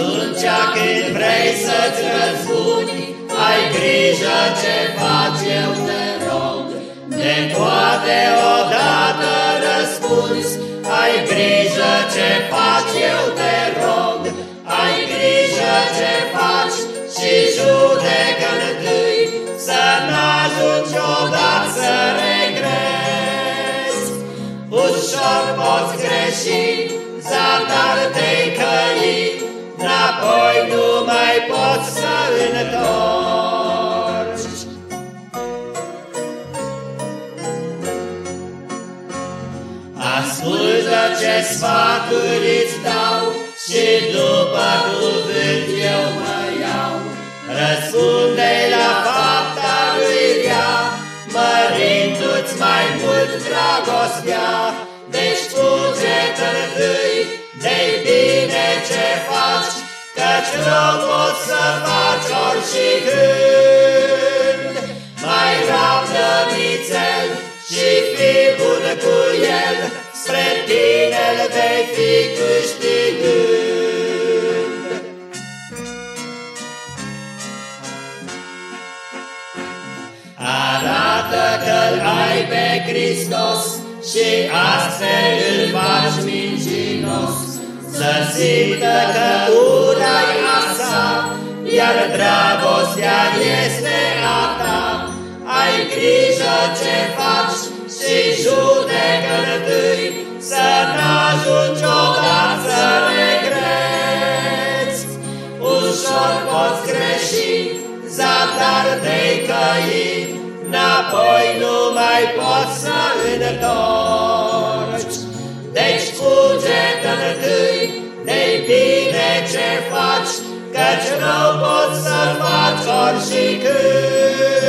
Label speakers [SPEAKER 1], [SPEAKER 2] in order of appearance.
[SPEAKER 1] atunci când vrei să-ți răzbuni, ai grijă ce faci, eu te rog. De toate odată răspunzi, ai grijă ce faci, eu te rog. Ai grijă ce faci și judecă întâi, să n-ajungi odată să regrezi. Ușor poți greși, zadar te-ai căi, N-apoi nu mai poți să întorci. Ascultă ce sfaturi îți dau Și după cuvânt eu mă iau. Răspunde la fapta lui rea, Mărindu-ți mai mult dragostea, Căci rău poți să faci orice când. Mai rabdă nițel și fi bun cu el, Spre tine le vei fi câștigând. Arată că-L ai pe Hristos și astfel îl faci mincinos, Să simtă că ura-i a sa, iar dragostea este a ta. Ai grijă ce faci și judecă întâi, Să n-ajungi odată să regreți. Ușor poți greși, zadar te-ai căi, N-apoi nu mai poți să întorci. Deci fuge-te întâi de bine ce faci, Căci rău poți să faci ori și când.